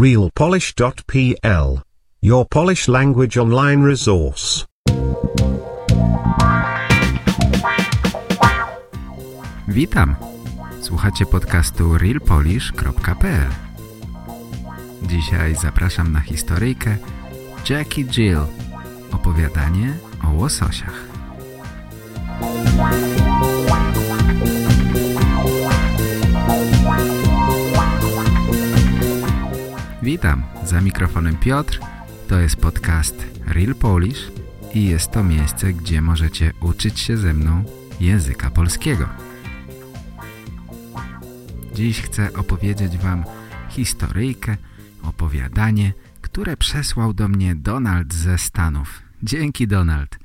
realpolish.pl. Your Polish language online resource. Witam. Słuchacie podcastu realpolish.pl. Dzisiaj zapraszam na historyjkę Jackie Jill. Opowiadanie o łososiach. Witam, za mikrofonem Piotr. To jest podcast Real Polish i jest to miejsce, gdzie możecie uczyć się ze mną języka polskiego. Dziś chcę opowiedzieć Wam historyjkę, opowiadanie, które przesłał do mnie Donald ze Stanów. Dzięki Donald.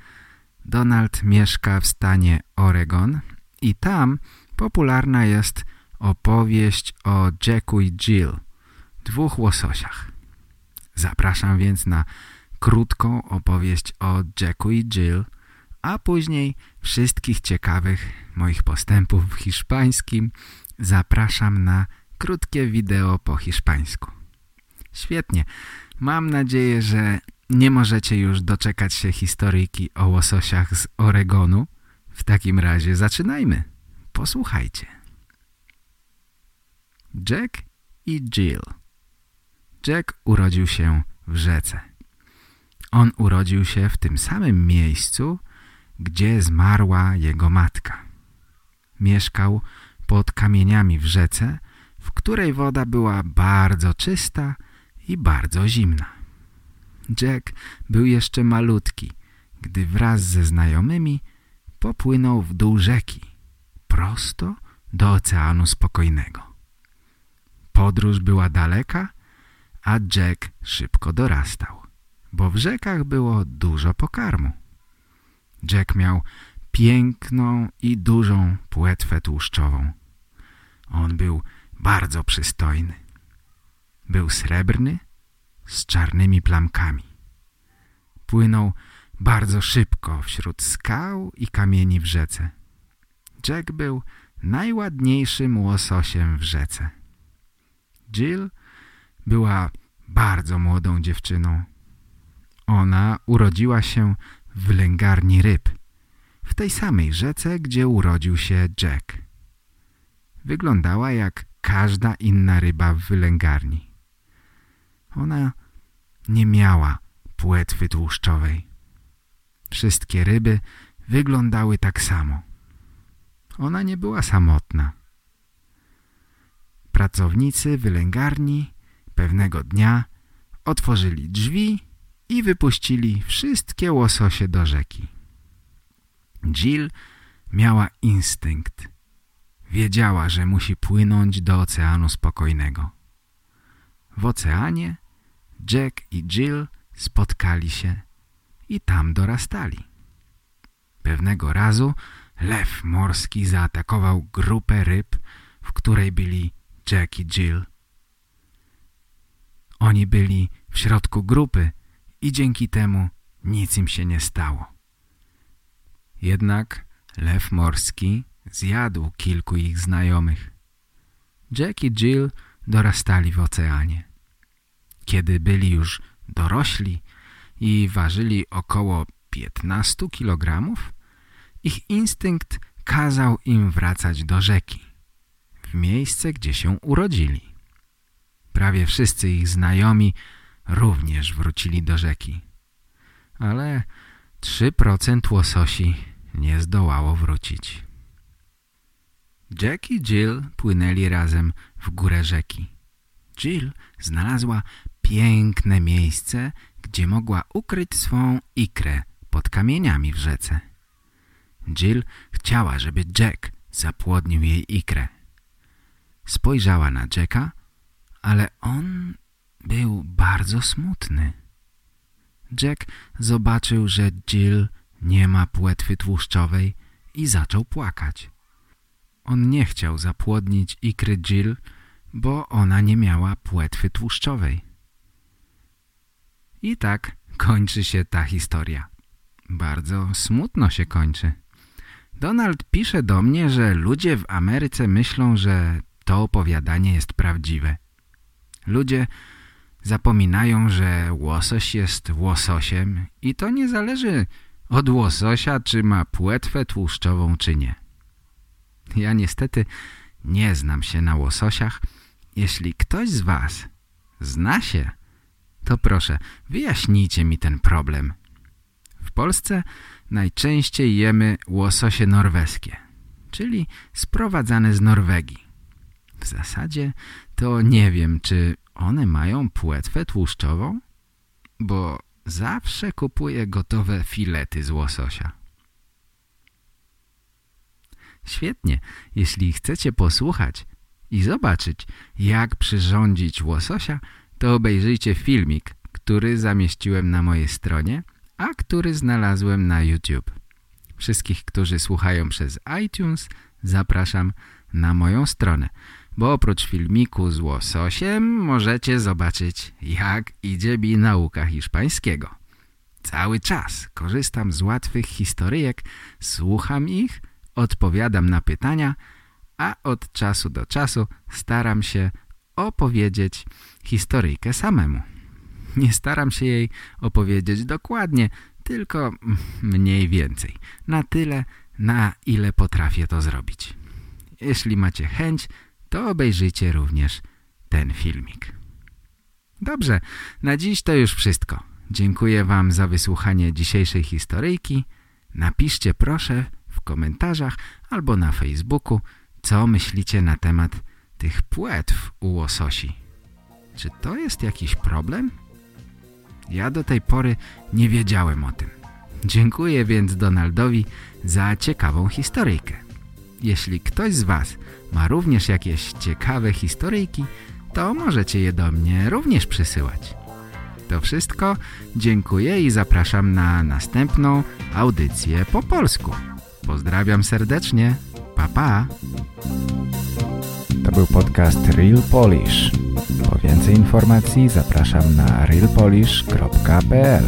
Donald mieszka w stanie Oregon i tam popularna jest opowieść o Jacku i Jill, dwóch łososiach. Zapraszam więc na krótką opowieść o Jacku i Jill, a później wszystkich ciekawych moich postępów w hiszpańskim zapraszam na krótkie wideo po hiszpańsku. Świetnie. Mam nadzieję, że nie możecie już doczekać się historyjki o łososiach z Oregonu. W takim razie zaczynajmy. Posłuchajcie. Jack i Jill Jack urodził się w rzece. On urodził się w tym samym miejscu, gdzie zmarła jego matka. Mieszkał pod kamieniami w rzece, w której woda była bardzo czysta i bardzo zimna. Jack był jeszcze malutki, gdy wraz ze znajomymi popłynął w dół rzeki, prosto do Oceanu Spokojnego. Podróż była daleka, a Jack szybko dorastał, bo w rzekach było dużo pokarmu. Jack miał piękną i dużą płetwę tłuszczową. On był bardzo przystojny. Był srebrny, z czarnymi plamkami. Płynął bardzo szybko wśród skał i kamieni w rzece. Jack był najładniejszym łososiem w rzece. Jill była bardzo młodą dziewczyną. Ona urodziła się w wylęgarni ryb, w tej samej rzece, gdzie urodził się Jack. Wyglądała jak każda inna ryba w wylęgarni. Ona nie miała płetwy tłuszczowej. Wszystkie ryby wyglądały tak samo. Ona nie była samotna. Pracownicy wylęgarni pewnego dnia otworzyli drzwi i wypuścili wszystkie łososie do rzeki. Jill miała instynkt. Wiedziała, że musi płynąć do Oceanu Spokojnego. W oceanie Jack i Jill spotkali się i tam dorastali. Pewnego razu lew morski zaatakował grupę ryb, w której byli Jack i Jill. Oni byli w środku grupy i dzięki temu nic im się nie stało. Jednak lew morski zjadł kilku ich znajomych. Jack i Jill dorastali w oceanie. Kiedy byli już dorośli i ważyli około 15 kilogramów, ich instynkt kazał im wracać do rzeki, w miejsce, gdzie się urodzili. Prawie wszyscy ich znajomi również wrócili do rzeki, ale 3% łososi nie zdołało wrócić. Jack i Jill płynęli razem w górę rzeki. Jill znalazła piękne miejsce, gdzie mogła ukryć swą ikrę pod kamieniami w rzece. Jill chciała, żeby Jack zapłodnił jej ikrę. Spojrzała na Jacka, ale on był bardzo smutny. Jack zobaczył, że Jill nie ma płetwy tłuszczowej i zaczął płakać. On nie chciał zapłodnić ikry Jill, bo ona nie miała płetwy tłuszczowej. I tak kończy się ta historia. Bardzo smutno się kończy. Donald pisze do mnie, że ludzie w Ameryce myślą, że to opowiadanie jest prawdziwe. Ludzie Zapominają, że łosoś jest łososiem i to nie zależy od łososia, czy ma płetwę tłuszczową, czy nie. Ja niestety nie znam się na łososiach. Jeśli ktoś z was zna się, to proszę, wyjaśnijcie mi ten problem. W Polsce najczęściej jemy łososie norweskie, czyli sprowadzane z Norwegii. W zasadzie to nie wiem, czy one mają płetwę tłuszczową, bo zawsze kupuję gotowe filety z łososia. Świetnie, jeśli chcecie posłuchać i zobaczyć, jak przyrządzić łososia, to obejrzyjcie filmik, który zamieściłem na mojej stronie, a który znalazłem na YouTube. Wszystkich, którzy słuchają przez iTunes, zapraszam na moją stronę, bo oprócz filmiku z łososiem możecie zobaczyć, jak idzie mi nauka hiszpańskiego. Cały czas korzystam z łatwych historyjek, słucham ich, odpowiadam na pytania, a od czasu do czasu staram się opowiedzieć historyjkę samemu. Nie staram się jej opowiedzieć dokładnie, tylko mniej więcej. Na tyle, na ile potrafię to zrobić. Jeśli macie chęć, to obejrzyjcie również ten filmik. Dobrze, na dziś to już wszystko. Dziękuję Wam za wysłuchanie dzisiejszej historyjki. Napiszcie proszę w komentarzach albo na Facebooku, co myślicie na temat tych płetw u łososi. Czy to jest jakiś problem? Ja do tej pory nie wiedziałem o tym. Dziękuję więc Donaldowi za ciekawą historyjkę. Jeśli ktoś z Was ma również jakieś ciekawe historyjki, to możecie je do mnie również przysyłać. To wszystko. Dziękuję i zapraszam na następną audycję po polsku. Pozdrawiam serdecznie. Pa, pa. To był podcast Real Polish. Po więcej informacji zapraszam na realpolish.pl